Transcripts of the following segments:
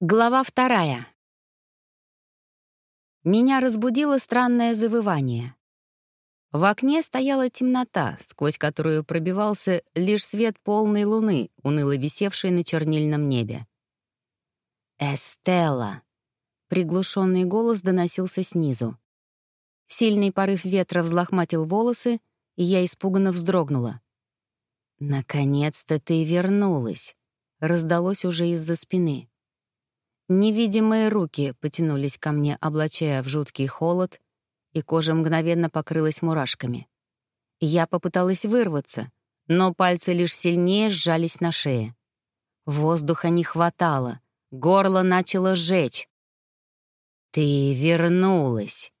Глава вторая. Меня разбудило странное завывание. В окне стояла темнота, сквозь которую пробивался лишь свет полной луны, уныло висевшей на чернильном небе. «Эстелла!» — приглушенный голос доносился снизу. Сильный порыв ветра взлохматил волосы, и я испуганно вздрогнула. «Наконец-то ты вернулась!» — раздалось уже из-за спины. Невидимые руки потянулись ко мне, облачая в жуткий холод, и кожа мгновенно покрылась мурашками. Я попыталась вырваться, но пальцы лишь сильнее сжались на шее. Воздуха не хватало, горло начало сжечь. «Ты вернулась!»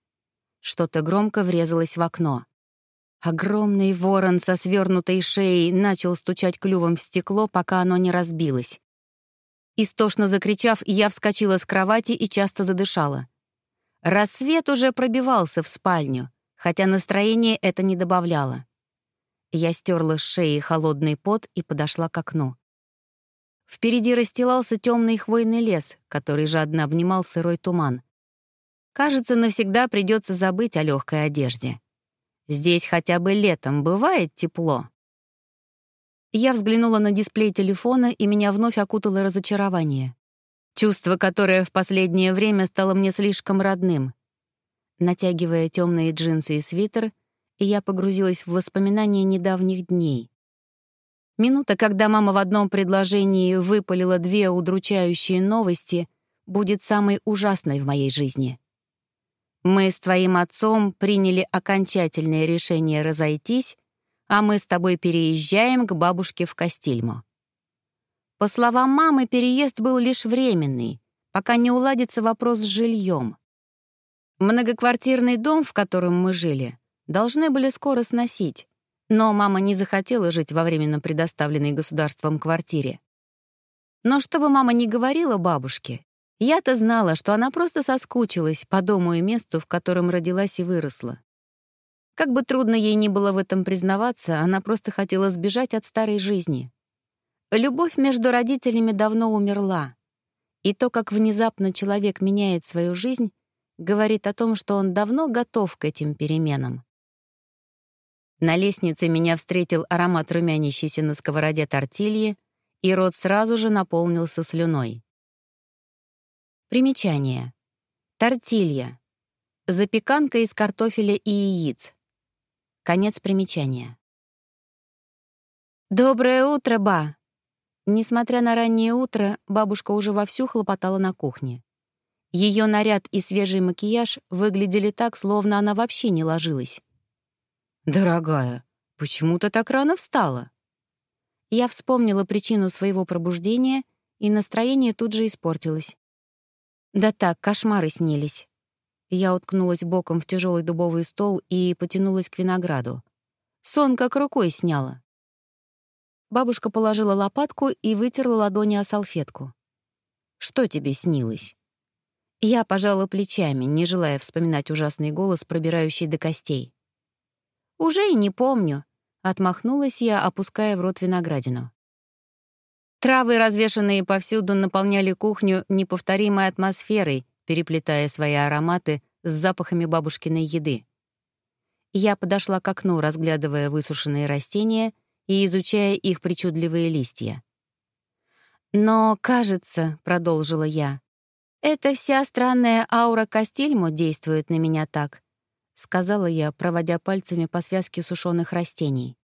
Что-то громко врезалось в окно. Огромный ворон со свернутой шеей начал стучать клювом в стекло, пока оно не разбилось. Истошно закричав, я вскочила с кровати и часто задышала. Рассвет уже пробивался в спальню, хотя настроение это не добавляло. Я стерла с шеи холодный пот и подошла к окну. Впереди расстилался темный хвойный лес, который жадно обнимал сырой туман. Кажется, навсегда придется забыть о легкой одежде. Здесь хотя бы летом бывает тепло. Я взглянула на дисплей телефона, и меня вновь окутало разочарование. Чувство, которое в последнее время стало мне слишком родным. Натягивая темные джинсы и свитер, я погрузилась в воспоминания недавних дней. Минута, когда мама в одном предложении выпалила две удручающие новости, будет самой ужасной в моей жизни. Мы с твоим отцом приняли окончательное решение разойтись, а мы с тобой переезжаем к бабушке в Кастильмо. По словам мамы, переезд был лишь временный, пока не уладится вопрос с жильем. Многоквартирный дом, в котором мы жили, должны были скоро сносить, но мама не захотела жить во временно предоставленной государством квартире. Но чтобы мама не говорила бабушке, я-то знала, что она просто соскучилась по дому и месту, в котором родилась и выросла. Как бы трудно ей ни было в этом признаваться, она просто хотела сбежать от старой жизни. Любовь между родителями давно умерла. И то, как внезапно человек меняет свою жизнь, говорит о том, что он давно готов к этим переменам. На лестнице меня встретил аромат румянящейся на сковороде тортильи, и рот сразу же наполнился слюной. Примечание. Тортилья. Запеканка из картофеля и яиц. Конец примечания. «Доброе утро, ба!» Несмотря на раннее утро, бабушка уже вовсю хлопотала на кухне. Ее наряд и свежий макияж выглядели так, словно она вообще не ложилась. «Дорогая, почему ты так рано встала?» Я вспомнила причину своего пробуждения, и настроение тут же испортилось. Да так, кошмары снились. Я уткнулась боком в тяжелый дубовый стол и потянулась к винограду. Сон как рукой сняла. Бабушка положила лопатку и вытерла ладони о салфетку. «Что тебе снилось?» Я пожала плечами, не желая вспоминать ужасный голос, пробирающий до костей. «Уже и не помню», — отмахнулась я, опуская в рот виноградину. Травы, развешанные повсюду, наполняли кухню неповторимой атмосферой, переплетая свои ароматы с запахами бабушкиной еды. Я подошла к окну, разглядывая высушенные растения и изучая их причудливые листья. «Но, кажется, — продолжила я, — эта вся странная аура Кастильмо действует на меня так», — сказала я, проводя пальцами по связке сушеных растений.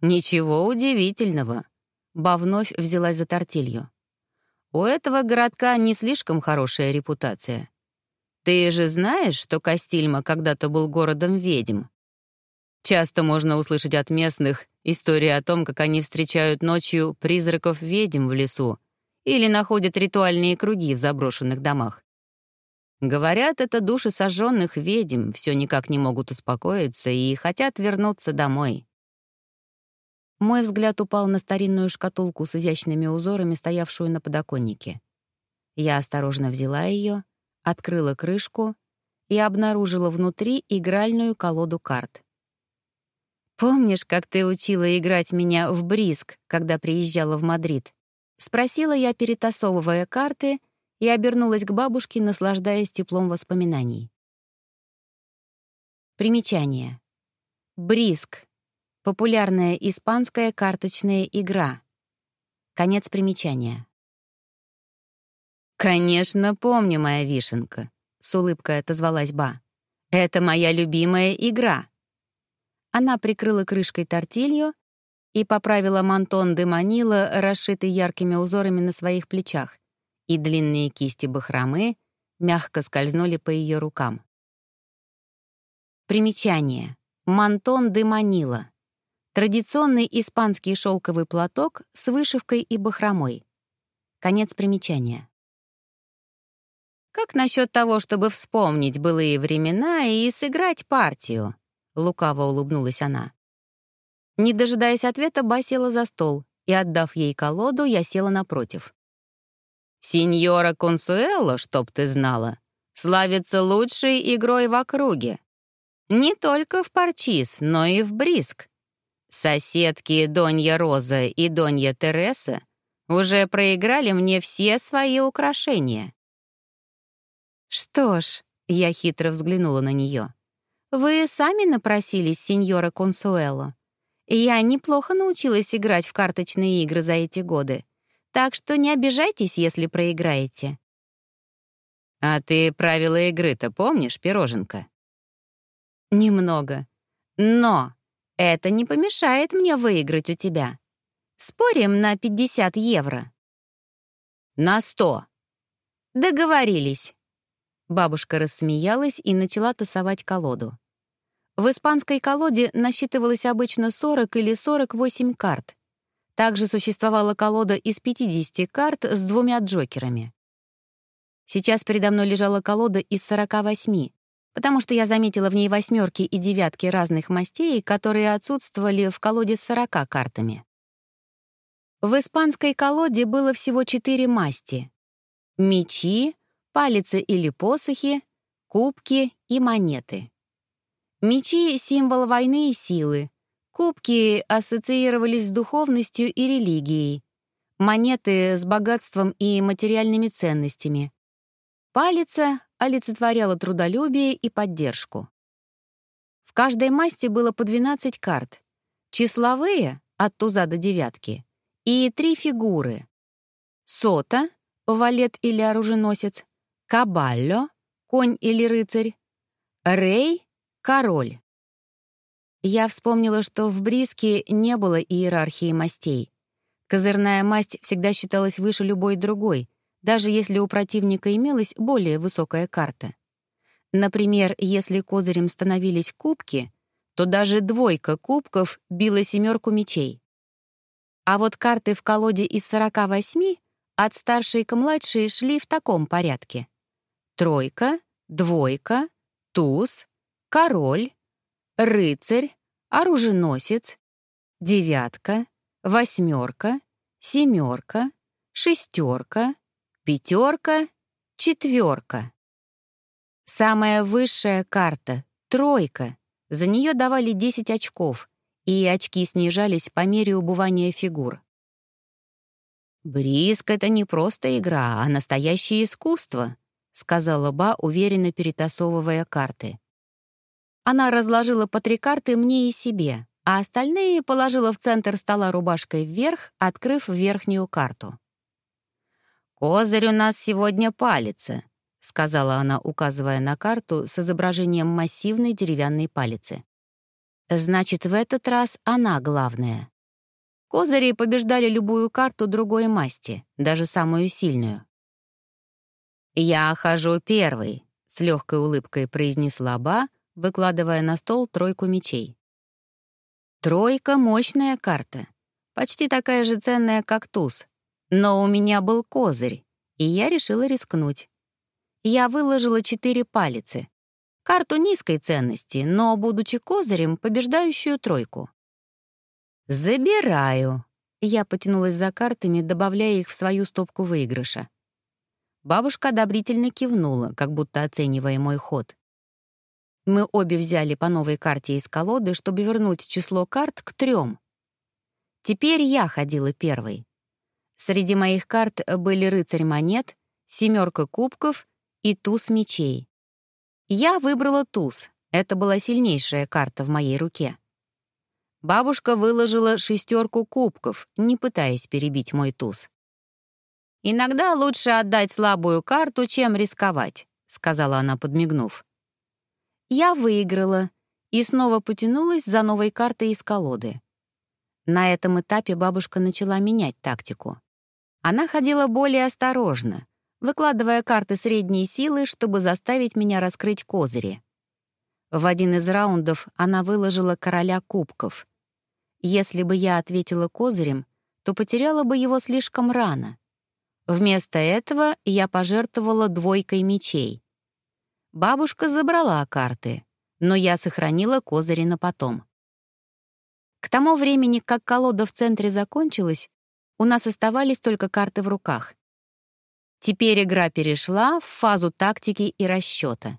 «Ничего удивительного», — Ба вновь взялась за тортилью. У этого городка не слишком хорошая репутация. Ты же знаешь, что Кастильма когда-то был городом ведьм? Часто можно услышать от местных истории о том, как они встречают ночью призраков ведьм в лесу или находят ритуальные круги в заброшенных домах. Говорят, это души сожженных ведьм все никак не могут успокоиться и хотят вернуться домой. Мой взгляд упал на старинную шкатулку с изящными узорами, стоявшую на подоконнике. Я осторожно взяла ее, открыла крышку и обнаружила внутри игральную колоду карт. «Помнишь, как ты учила играть меня в бриск, когда приезжала в Мадрид?» — спросила я, перетасовывая карты, и обернулась к бабушке, наслаждаясь теплом воспоминаний. Примечание. Бриск. Популярная испанская карточная игра. Конец примечания. «Конечно, помню, моя вишенка», — с улыбкой отозвалась Ба. «Это моя любимая игра». Она прикрыла крышкой тортилью и поправила мантон де манила, расшитый яркими узорами на своих плечах, и длинные кисти бахромы мягко скользнули по ее рукам. Примечание. Мантон де манила. Традиционный испанский шелковый платок с вышивкой и бахромой. Конец примечания. «Как насчет того, чтобы вспомнить былые времена и сыграть партию?» — лукаво улыбнулась она. Не дожидаясь ответа, Ба села за стол, и, отдав ей колоду, я села напротив. «Синьора Консуэло, чтоб ты знала, славится лучшей игрой в округе. Не только в Парчис, но и в Бриск. Соседки Донья Роза и Донья Тереса уже проиграли мне все свои украшения». «Что ж», — я хитро взглянула на нее, «вы сами напросились, сеньора Консуэло. Я неплохо научилась играть в карточные игры за эти годы, так что не обижайтесь, если проиграете». «А ты правила игры-то помнишь, пироженка?» «Немного. Но это не помешает мне выиграть у тебя. Спорим на 50 евро?» «На 100». «Договорились». Бабушка рассмеялась и начала тасовать колоду. В испанской колоде насчитывалось обычно 40 или 48 карт. Также существовала колода из 50 карт с двумя джокерами. Сейчас передо мной лежала колода из 48, потому что я заметила в ней восьмерки и девятки разных мастей, которые отсутствовали в колоде с 40 картами. В испанской колоде было всего четыре масти — мечи, палицы или посохи, кубки и монеты. Мечи — символ войны и силы. Кубки ассоциировались с духовностью и религией. Монеты — с богатством и материальными ценностями. Палица олицетворяла трудолюбие и поддержку. В каждой масти было по 12 карт. Числовые — от туза до девятки. И три фигуры. Сота — валет или оруженосец. Кабалло — конь или рыцарь. Рей Король. Я вспомнила, что в Бриске не было иерархии мастей. Козырная масть всегда считалась выше любой другой, даже если у противника имелась более высокая карта. Например, если козырем становились кубки, то даже двойка кубков била семерку мечей. А вот карты в колоде из 48 от старшей к младшей шли в таком порядке. Тройка, двойка, туз, король, рыцарь, оруженосец, девятка, восьмерка, семерка, шестерка, пятерка, четверка. Самая высшая карта — тройка. За нее давали 10 очков, и очки снижались по мере убывания фигур. «Бриск — это не просто игра, а настоящее искусство», — сказала Ба, уверенно перетасовывая карты. Она разложила по три карты мне и себе, а остальные положила в центр стола рубашкой вверх, открыв верхнюю карту. «Козырь у нас сегодня палица», — сказала она, указывая на карту с изображением массивной деревянной палицы. «Значит, в этот раз она главная». Козыри побеждали любую карту другой масти, даже самую сильную. «Я хожу первый», — с легкой улыбкой произнесла Ба, выкладывая на стол тройку мечей. Тройка — мощная карта, почти такая же ценная, как туз. Но у меня был козырь, и я решила рискнуть. Я выложила четыре палицы. Карту низкой ценности, но, будучи козырем, побеждающую тройку. «Забираю», — я потянулась за картами, добавляя их в свою стопку выигрыша. Бабушка одобрительно кивнула, как будто оценивая мой ход. Мы обе взяли по новой карте из колоды, чтобы вернуть число карт к трем. Теперь я ходила первой. Среди моих карт были рыцарь монет, семерка кубков и туз мечей. Я выбрала туз, это была сильнейшая карта в моей руке. Бабушка выложила шестерку кубков, не пытаясь перебить мой туз. «Иногда лучше отдать слабую карту, чем рисковать», — сказала она, подмигнув. Я выиграла и снова потянулась за новой картой из колоды. На этом этапе бабушка начала менять тактику. Она ходила более осторожно, выкладывая карты средней силы, чтобы заставить меня раскрыть козыри. В один из раундов она выложила короля кубков. Если бы я ответила козырем, то потеряла бы его слишком рано. Вместо этого я пожертвовала двойкой мечей. Бабушка забрала карты, но я сохранила козыри на потом. К тому времени, как колода в центре закончилась, у нас оставались только карты в руках. Теперь игра перешла в фазу тактики и расчета.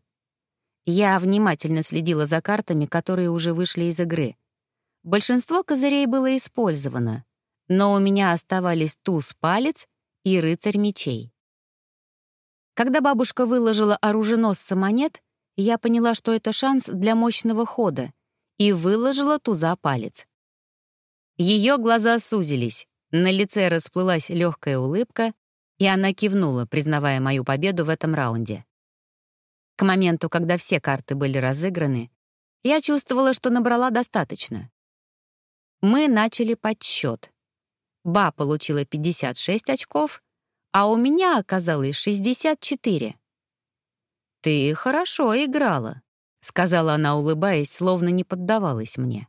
Я внимательно следила за картами, которые уже вышли из игры. Большинство козырей было использовано, но у меня оставались туз-палец и рыцарь мечей. Когда бабушка выложила оруженосца монет, я поняла, что это шанс для мощного хода, и выложила туза-палец. Ее глаза сузились, на лице расплылась легкая улыбка, и она кивнула, признавая мою победу в этом раунде. К моменту, когда все карты были разыграны, я чувствовала, что набрала достаточно. Мы начали подсчет. Ба получила 56 очков, а у меня оказалось 64. «Ты хорошо играла», — сказала она, улыбаясь, словно не поддавалась мне.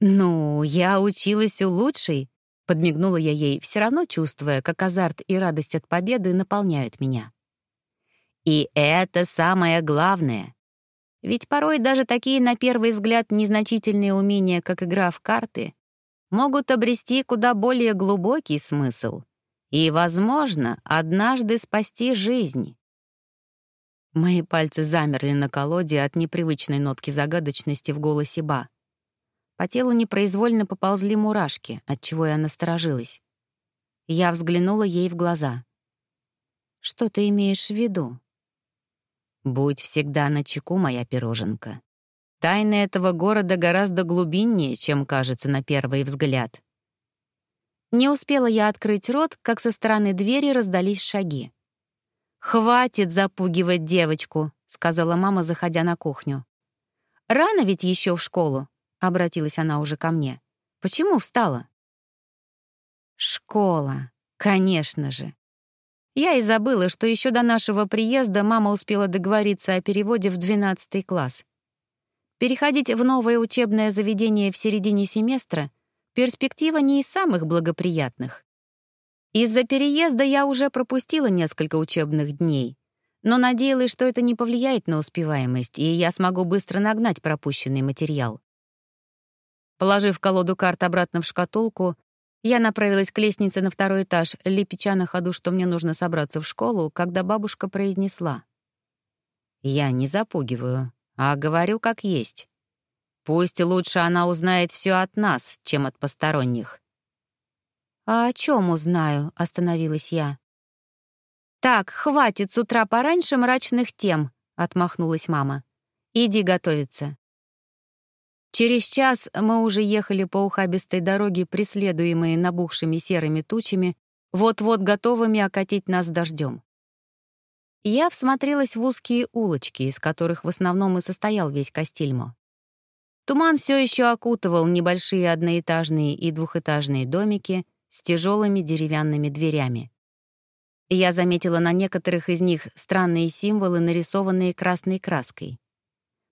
«Ну, я училась у лучшей», — подмигнула я ей, все равно чувствуя, как азарт и радость от победы наполняют меня. И это самое главное. Ведь порой даже такие, на первый взгляд, незначительные умения, как игра в карты, могут обрести куда более глубокий смысл и, возможно, однажды спасти жизнь. Мои пальцы замерли на колоде от непривычной нотки загадочности в голосе Ба. По телу непроизвольно поползли мурашки, отчего я насторожилась. Я взглянула ей в глаза. «Что ты имеешь в виду?» Будь всегда на чеку, моя пироженка. Тайны этого города гораздо глубиннее, чем кажется на первый взгляд. Не успела я открыть рот, как со стороны двери раздались шаги. «Хватит запугивать девочку», — сказала мама, заходя на кухню. «Рано ведь еще в школу», — обратилась она уже ко мне. «Почему встала?» «Школа, конечно же. Я и забыла, что еще до нашего приезда мама успела договориться о переводе в 12 класс. Переходить в новое учебное заведение в середине семестра — перспектива не из самых благоприятных. Из-за переезда я уже пропустила несколько учебных дней, но надеялась, что это не повлияет на успеваемость, и я смогу быстро нагнать пропущенный материал. Положив колоду карт обратно в шкатулку, я направилась к лестнице на второй этаж, лепеча на ходу, что мне нужно собраться в школу, когда бабушка произнесла. «Я не запугиваю, а говорю как есть. Пусть лучше она узнает все от нас, чем от посторонних». «А о чем узнаю?» — остановилась я. «Так, хватит с утра пораньше мрачных тем», — отмахнулась мама. «Иди готовиться. Через час мы уже ехали по ухабистой дороге, преследуемые набухшими серыми тучами, вот-вот готовыми окатить нас дождем. Я всмотрелась в узкие улочки, из которых в основном и состоял весь Кастильмо. Туман все еще окутывал небольшие одноэтажные и двухэтажные домики с тяжелыми деревянными дверями. Я заметила на некоторых из них странные символы, нарисованные красной краской.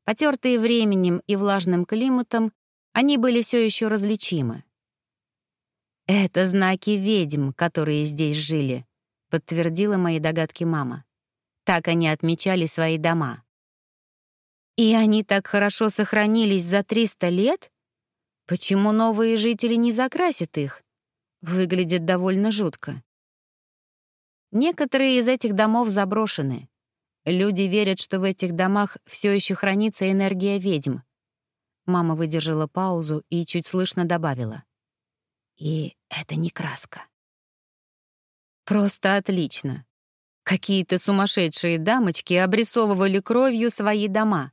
Потертые временем и влажным климатом, они были все еще различимы. «Это знаки ведьм, которые здесь жили», — подтвердила мои догадки мама. Так они отмечали свои дома. «И они так хорошо сохранились за 300 лет? Почему новые жители не закрасят их? Выглядит довольно жутко». Некоторые из этих домов заброшены. Люди верят, что в этих домах все еще хранится энергия ведьм. Мама выдержала паузу и чуть слышно добавила. И это не краска. Просто отлично. Какие-то сумасшедшие дамочки обрисовывали кровью свои дома.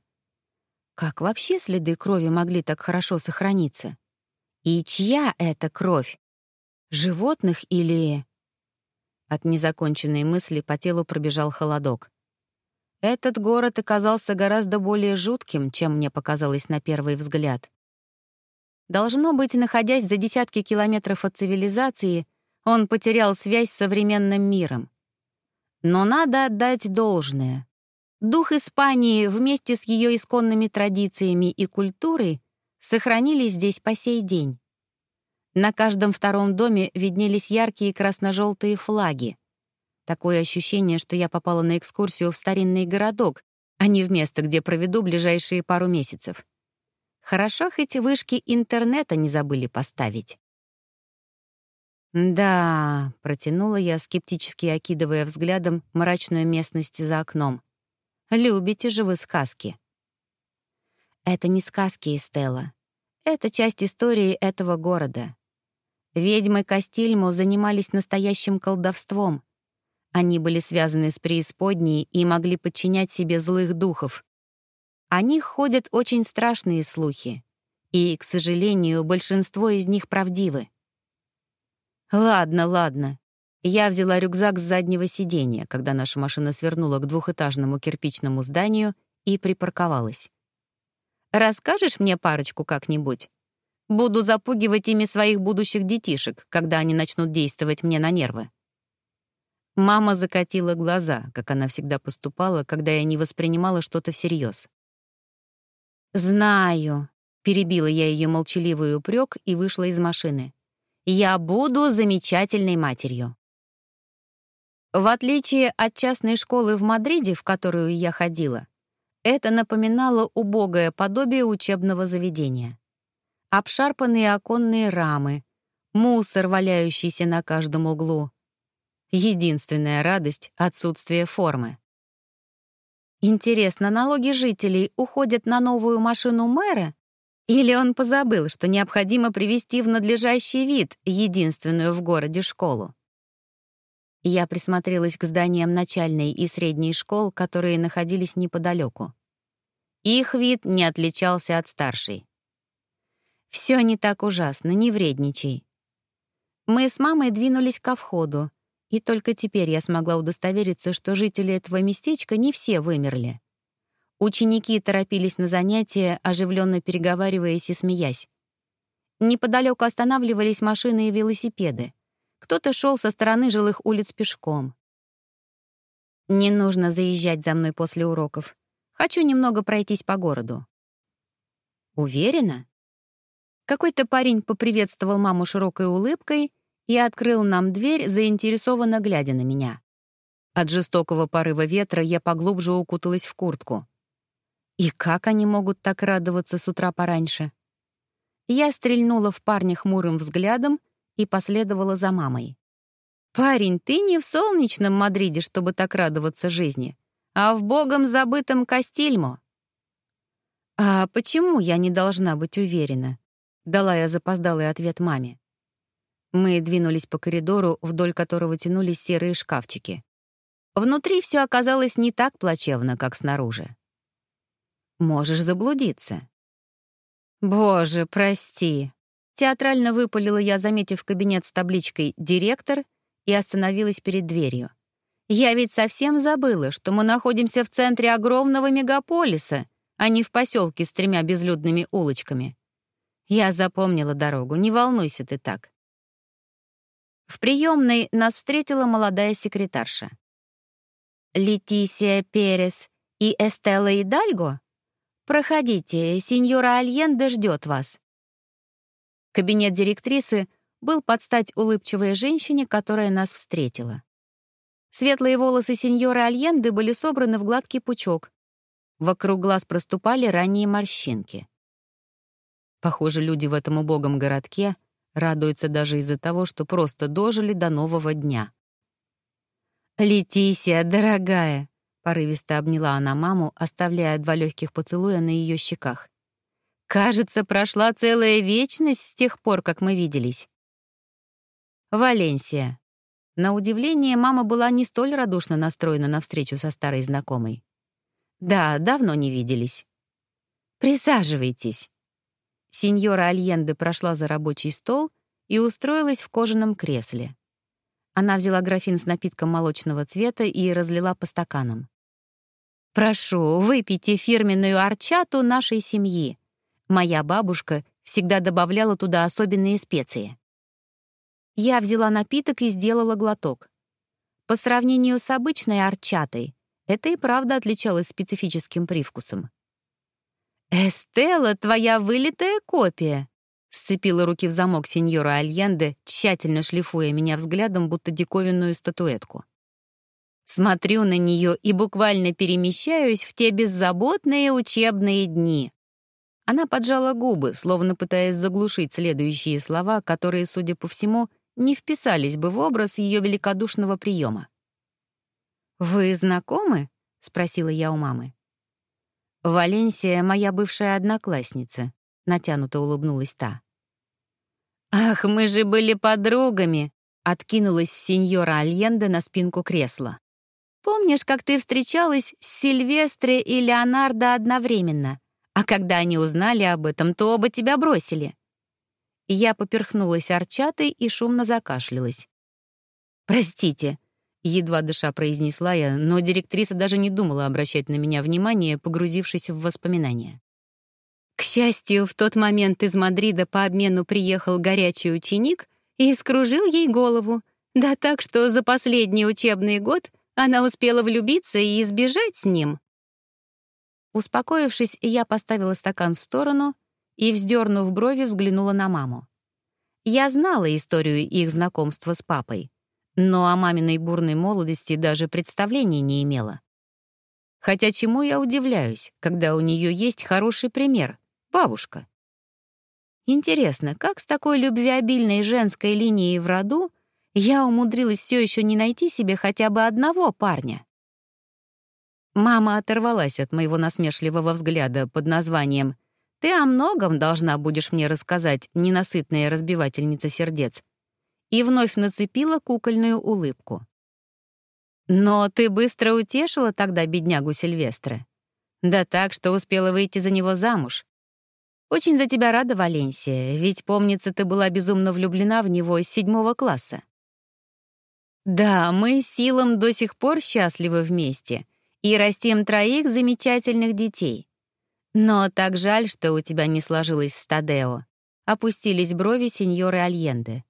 Как вообще следы крови могли так хорошо сохраниться? И чья это кровь? Животных или... От незаконченной мысли по телу пробежал холодок. Этот город оказался гораздо более жутким, чем мне показалось на первый взгляд. Должно быть, находясь за десятки километров от цивилизации, он потерял связь с современным миром. Но надо отдать должное. Дух Испании вместе с ее исконными традициями и культурой сохранились здесь по сей день. На каждом втором доме виднелись яркие красно-желтые флаги. Такое ощущение, что я попала на экскурсию в старинный городок, а не в место, где проведу ближайшие пару месяцев. Хорошо, хоть вышки интернета не забыли поставить. «Да», — протянула я, скептически окидывая взглядом мрачную местность за окном. «Любите же вы сказки». «Это не сказки, Эстелла. Это часть истории этого города. Ведьмы Кастильмо занимались настоящим колдовством. Они были связаны с преисподней и могли подчинять себе злых духов. О них ходят очень страшные слухи. И, к сожалению, большинство из них правдивы. «Ладно, ладно». Я взяла рюкзак с заднего сиденья, когда наша машина свернула к двухэтажному кирпичному зданию и припарковалась. «Расскажешь мне парочку как-нибудь? Буду запугивать ими своих будущих детишек, когда они начнут действовать мне на нервы». Мама закатила глаза, как она всегда поступала, когда я не воспринимала что-то всерьез. «Знаю», — перебила я ее молчаливый упрек и вышла из машины. «Я буду замечательной матерью». В отличие от частной школы в Мадриде, в которую я ходила, это напоминало убогое подобие учебного заведения обшарпанные оконные рамы, мусор, валяющийся на каждом углу. Единственная радость — отсутствие формы. Интересно, налоги жителей уходят на новую машину мэра? Или он позабыл, что необходимо привести в надлежащий вид единственную в городе школу? Я присмотрелась к зданиям начальной и средней школ, которые находились неподалеку. Их вид не отличался от старшей. Все не так ужасно, не вредничай. Мы с мамой двинулись ко входу, и только теперь я смогла удостовериться, что жители этого местечка не все вымерли. Ученики торопились на занятия, оживленно переговариваясь и смеясь. Неподалеку останавливались машины и велосипеды. Кто-то шел со стороны жилых улиц пешком. Не нужно заезжать за мной после уроков. Хочу немного пройтись по городу. Уверена? Какой-то парень поприветствовал маму широкой улыбкой и открыл нам дверь, заинтересованно глядя на меня. От жестокого порыва ветра я поглубже укуталась в куртку. И как они могут так радоваться с утра пораньше? Я стрельнула в парня хмурым взглядом и последовала за мамой. «Парень, ты не в солнечном Мадриде, чтобы так радоваться жизни, а в богом забытом Кастильмо». «А почему я не должна быть уверена?» Дала я запоздалый ответ маме. Мы двинулись по коридору, вдоль которого тянулись серые шкафчики. Внутри все оказалось не так плачевно, как снаружи. Можешь заблудиться. Боже, прости. Театрально выпалила я, заметив кабинет с табличкой «Директор» и остановилась перед дверью. Я ведь совсем забыла, что мы находимся в центре огромного мегаполиса, а не в поселке с тремя безлюдными улочками. Я запомнила дорогу, не волнуйся ты так. В приемной нас встретила молодая секретарша. «Летисия Перес и Эстелла Идальго? Проходите, сеньора Альенде ждет вас». Кабинет директрисы был под стать улыбчивой женщине, которая нас встретила. Светлые волосы сеньоры Альенды были собраны в гладкий пучок. Вокруг глаз проступали ранние морщинки. Похоже, люди в этом убогом городке радуются даже из-за того, что просто дожили до нового дня. «Летисия, дорогая!» — порывисто обняла она маму, оставляя два легких поцелуя на ее щеках. «Кажется, прошла целая вечность с тех пор, как мы виделись». «Валенсия». На удивление, мама была не столь радушно настроена на встречу со старой знакомой. «Да, давно не виделись». «Присаживайтесь». Сеньора Альенде прошла за рабочий стол и устроилась в кожаном кресле. Она взяла графин с напитком молочного цвета и разлила по стаканам. «Прошу, выпейте фирменную арчату нашей семьи. Моя бабушка всегда добавляла туда особенные специи». Я взяла напиток и сделала глоток. По сравнению с обычной арчатой, это и правда отличалось специфическим привкусом. «Эстелла, твоя вылитая копия!» Сцепила руки в замок сеньора Альенде, тщательно шлифуя меня взглядом, будто диковинную статуэтку. Смотрю на нее и буквально перемещаюсь в те беззаботные учебные дни. Она поджала губы, словно пытаясь заглушить следующие слова, которые, судя по всему, не вписались бы в образ ее великодушного приема. «Вы знакомы?» — спросила я у мамы. «Валенсия — моя бывшая одноклассница», — натянуто улыбнулась та. «Ах, мы же были подругами!» — откинулась сеньора Альенде на спинку кресла. «Помнишь, как ты встречалась с Сильвестре и Леонардо одновременно? А когда они узнали об этом, то оба тебя бросили. Я поперхнулась арчатой и шумно закашлялась. «Простите», — едва дыша произнесла я, но директриса даже не думала обращать на меня внимание, погрузившись в воспоминания. К счастью, в тот момент из Мадрида по обмену приехал горячий ученик и скружил ей голову, да так, что за последний учебный год она успела влюбиться и избежать с ним. Успокоившись, я поставила стакан в сторону и, вздернув брови, взглянула на маму. Я знала историю их знакомства с папой, но о маминой бурной молодости даже представления не имела. Хотя чему я удивляюсь, когда у нее есть хороший пример — бабушка. Интересно, как с такой любвеобильной женской линией в роду я умудрилась все еще не найти себе хотя бы одного парня? Мама оторвалась от моего насмешливого взгляда под названием ты о многом должна будешь мне рассказать, ненасытная разбивательница сердец. И вновь нацепила кукольную улыбку. Но ты быстро утешила тогда беднягу Сильвестра. Да так, что успела выйти за него замуж. Очень за тебя рада, Валенсия, ведь, помнится, ты была безумно влюблена в него с седьмого класса. Да, мы с Силом до сих пор счастливы вместе и растим троих замечательных детей. Но так жаль, что у тебя не сложилось с Тадео. Опустились брови сеньоры Альенде.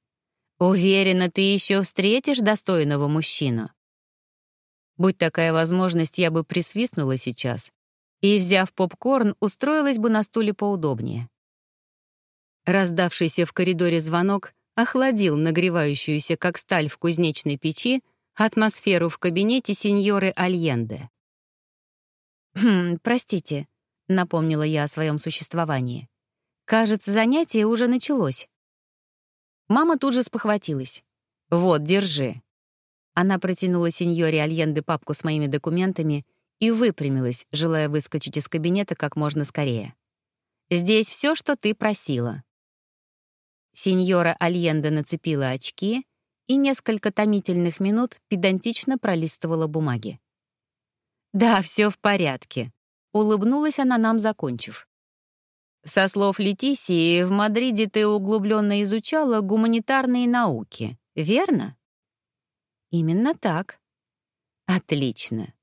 Уверена, ты еще встретишь достойного мужчину. Будь такая возможность, я бы присвистнула сейчас и, взяв попкорн, устроилась бы на стуле поудобнее. Раздавшийся в коридоре звонок охладил нагревающуюся, как сталь в кузнечной печи, атмосферу в кабинете сеньоры Альенде. «Хм, простите», — напомнила я о своем существовании. «Кажется, занятие уже началось». Мама тут же спохватилась. «Вот, держи». Она протянула сеньоре Альенде папку с моими документами и выпрямилась, желая выскочить из кабинета как можно скорее. «Здесь все, что ты просила». Сеньора Альенде нацепила очки и несколько томительных минут педантично пролистывала бумаги. «Да, все в порядке», Улыбнулась она нам, закончив. Со слов Летисии, в Мадриде ты углубленно изучала гуманитарные науки, верно? Именно так. Отлично.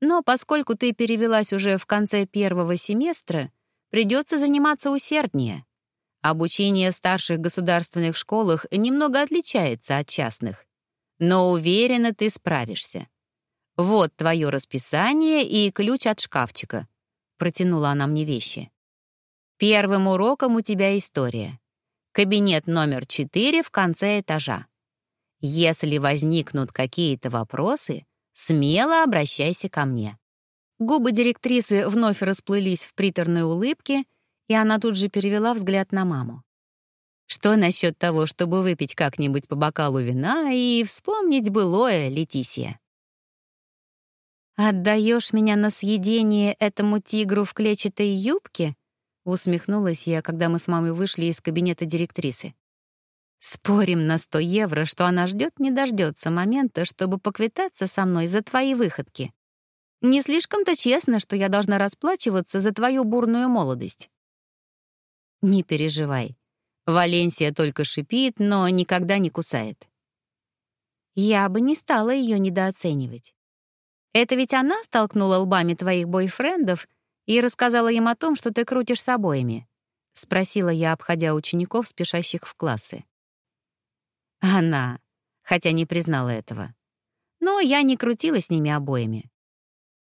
Но поскольку ты перевелась уже в конце первого семестра, придется заниматься усерднее. Обучение в старших государственных школах немного отличается от частных. Но уверена, ты справишься. Вот твое расписание и ключ от шкафчика. Протянула она мне вещи. «Первым уроком у тебя история. Кабинет номер четыре в конце этажа. Если возникнут какие-то вопросы, смело обращайся ко мне». Губы директрисы вновь расплылись в приторной улыбке, и она тут же перевела взгляд на маму. «Что насчет того, чтобы выпить как-нибудь по бокалу вина и вспомнить былое, Летисия?» «Отдаешь меня на съедение этому тигру в клетчатой юбке?» — усмехнулась я, когда мы с мамой вышли из кабинета директрисы. «С Спорим на 100 евро, что она ждет не дождется момента, чтобы поквитаться со мной за твои выходки. Не слишком-то честно, что я должна расплачиваться за твою бурную молодость. Не переживай. Валенсия только шипит, но никогда не кусает. Я бы не стала ее недооценивать. Это ведь она столкнула лбами твоих бойфрендов и рассказала им о том, что ты крутишь с обоими? Спросила я, обходя учеников, спешащих в классы. Она, хотя не признала этого. Но я не крутила с ними обоими.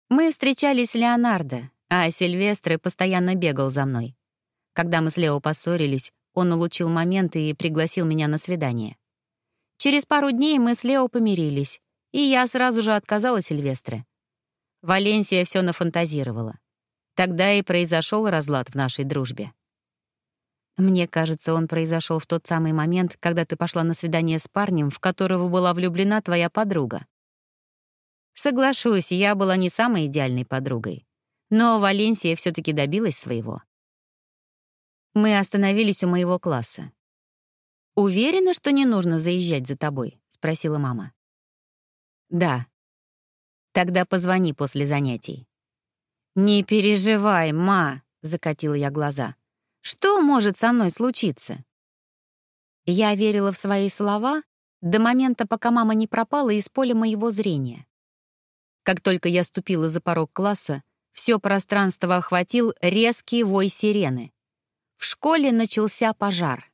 Мы встречались с Леонардо, а Сильвестре постоянно бегал за мной. Когда мы с Лео поссорились, он улучил момент и пригласил меня на свидание. Через пару дней мы с Лео помирились, и я сразу же отказала Сильвестре. Валенсия все нафантазировала. Тогда и произошел разлад в нашей дружбе. Мне кажется, он произошел в тот самый момент, когда ты пошла на свидание с парнем, в которого была влюблена твоя подруга. Соглашусь, я была не самой идеальной подругой. Но Валенсия все таки добилась своего. Мы остановились у моего класса. «Уверена, что не нужно заезжать за тобой?» — спросила мама. «Да». «Тогда позвони после занятий». «Не переживай, ма», — закатила я глаза. «Что может со мной случиться?» Я верила в свои слова до момента, пока мама не пропала из поля моего зрения. Как только я ступила за порог класса, все пространство охватил резкий вой сирены. В школе начался пожар.